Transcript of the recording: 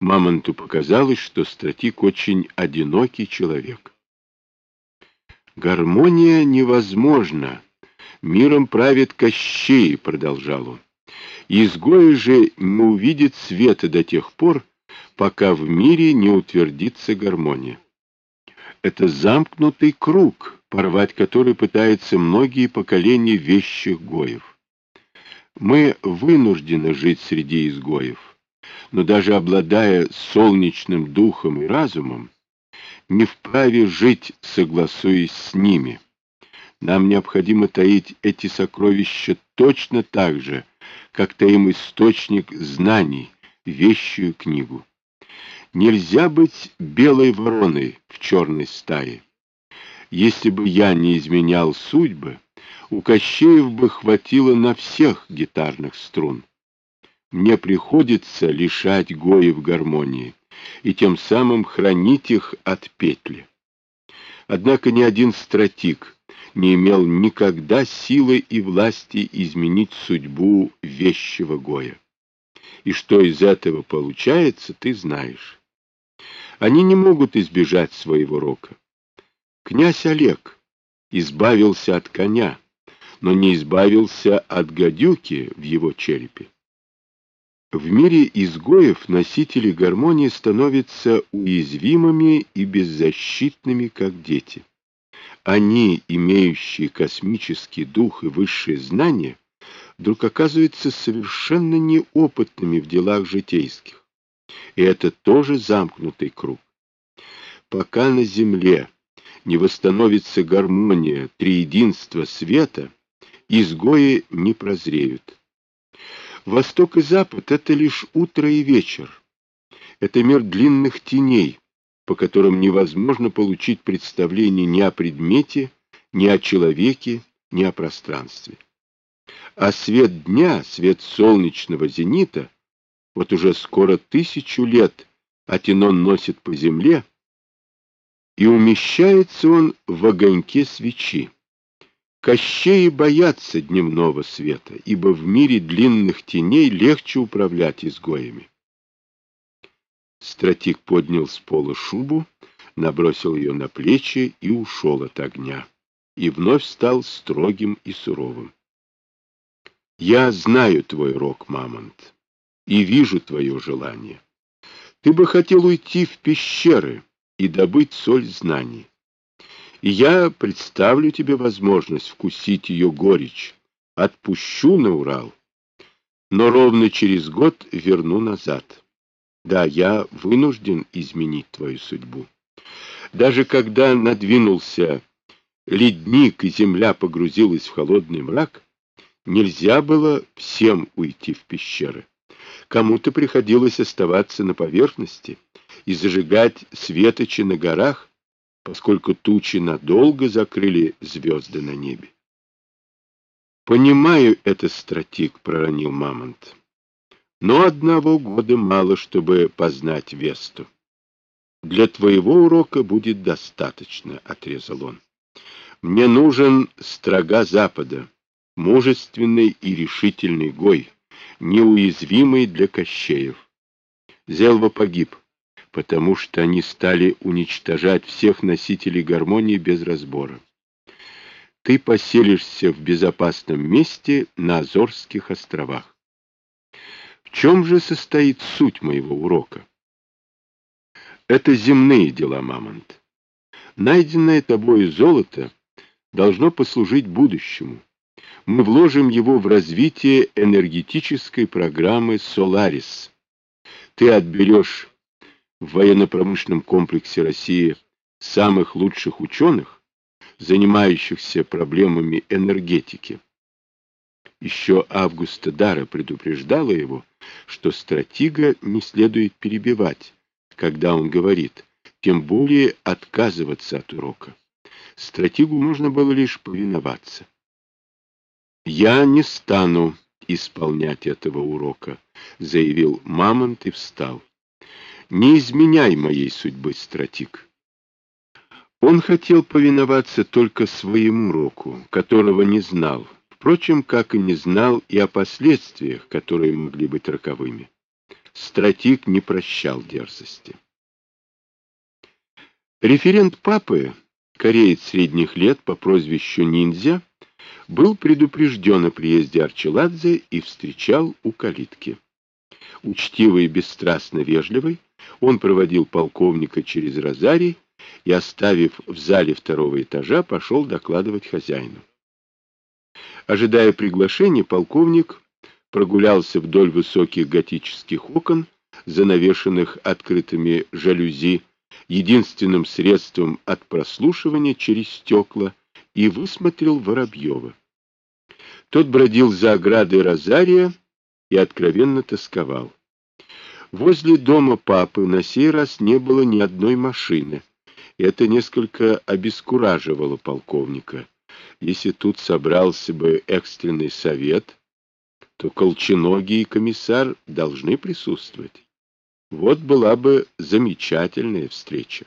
Мамонту показалось, что стратик очень одинокий человек. «Гармония невозможна. Миром правит Кощей», — продолжал он. «Изгои же не увидит света до тех пор, пока в мире не утвердится гармония. Это замкнутый круг, порвать который пытаются многие поколения вещих гоев. Мы вынуждены жить среди изгоев, но даже обладая солнечным духом и разумом, не вправе жить, согласуясь с ними. Нам необходимо таить эти сокровища точно так же, как таим источник знаний, вещую книгу. Нельзя быть белой вороной в черной стае. Если бы я не изменял судьбы, у Кощеев бы хватило на всех гитарных струн. Мне приходится лишать гоев гармонии и тем самым хранить их от петли. Однако ни один стратик не имел никогда силы и власти изменить судьбу вещего гоя. И что из этого получается, ты знаешь. Они не могут избежать своего рока. Князь Олег избавился от коня, но не избавился от гадюки в его черепе. В мире изгоев носители гармонии становятся уязвимыми и беззащитными, как дети. Они, имеющие космический дух и высшие знания, вдруг оказываются совершенно неопытными в делах житейских. И это тоже замкнутый круг. Пока на Земле не восстановится гармония, триединство света, изгои не прозреют. Восток и Запад — это лишь утро и вечер. Это мир длинных теней, по которым невозможно получить представление ни о предмете, ни о человеке, ни о пространстве. А свет дня, свет солнечного зенита, вот уже скоро тысячу лет Атинон носит по земле, и умещается он в огоньке свечи. Кощеи боятся дневного света, ибо в мире длинных теней легче управлять изгоями. Стратик поднял с пола шубу, набросил ее на плечи и ушел от огня, и вновь стал строгим и суровым. «Я знаю твой рок, Мамонт, и вижу твое желание. Ты бы хотел уйти в пещеры и добыть соль знаний и я представлю тебе возможность вкусить ее горечь. Отпущу на Урал, но ровно через год верну назад. Да, я вынужден изменить твою судьбу. Даже когда надвинулся ледник и земля погрузилась в холодный мрак, нельзя было всем уйти в пещеры. Кому-то приходилось оставаться на поверхности и зажигать светочи на горах, поскольку тучи надолго закрыли звезды на небе. «Понимаю это, стратик», — проронил Мамонт. «Но одного года мало, чтобы познать Весту. Для твоего урока будет достаточно», — отрезал он. «Мне нужен строга Запада, мужественный и решительный гой, неуязвимый для Кощеев. Зелва погиб потому что они стали уничтожать всех носителей гармонии без разбора. Ты поселишься в безопасном месте на Азорских островах. В чем же состоит суть моего урока? Это земные дела, Мамонт. Найденное тобой золото должно послужить будущему. Мы вложим его в развитие энергетической программы «Соларис». Ты отберешь в военно-промышленном комплексе России самых лучших ученых, занимающихся проблемами энергетики. Еще Августа Дара предупреждала его, что стратега не следует перебивать, когда он говорит, тем более отказываться от урока. Стратегу можно было лишь повиноваться. «Я не стану исполнять этого урока», — заявил Мамонт и встал. Не изменяй моей судьбы, стратик. Он хотел повиноваться только своему року, которого не знал, впрочем, как и не знал и о последствиях, которые могли быть роковыми. стратик не прощал дерзости. Референт папы, кореец средних лет по прозвищу Ниндзя, был предупрежден о приезде Арчеладзе и встречал у калитки. Учтивый и бесстрастно вежливый, он проводил полковника через розарий и, оставив в зале второго этажа, пошел докладывать хозяину. Ожидая приглашения, полковник прогулялся вдоль высоких готических окон, занавешенных открытыми жалюзи, единственным средством от прослушивания через стекла, и высмотрел Воробьева. Тот бродил за оградой Розария и откровенно тосковал. Возле дома папы на сей раз не было ни одной машины. Это несколько обескураживало полковника. Если тут собрался бы экстренный совет, то Колченогий комиссар должны присутствовать. Вот была бы замечательная встреча.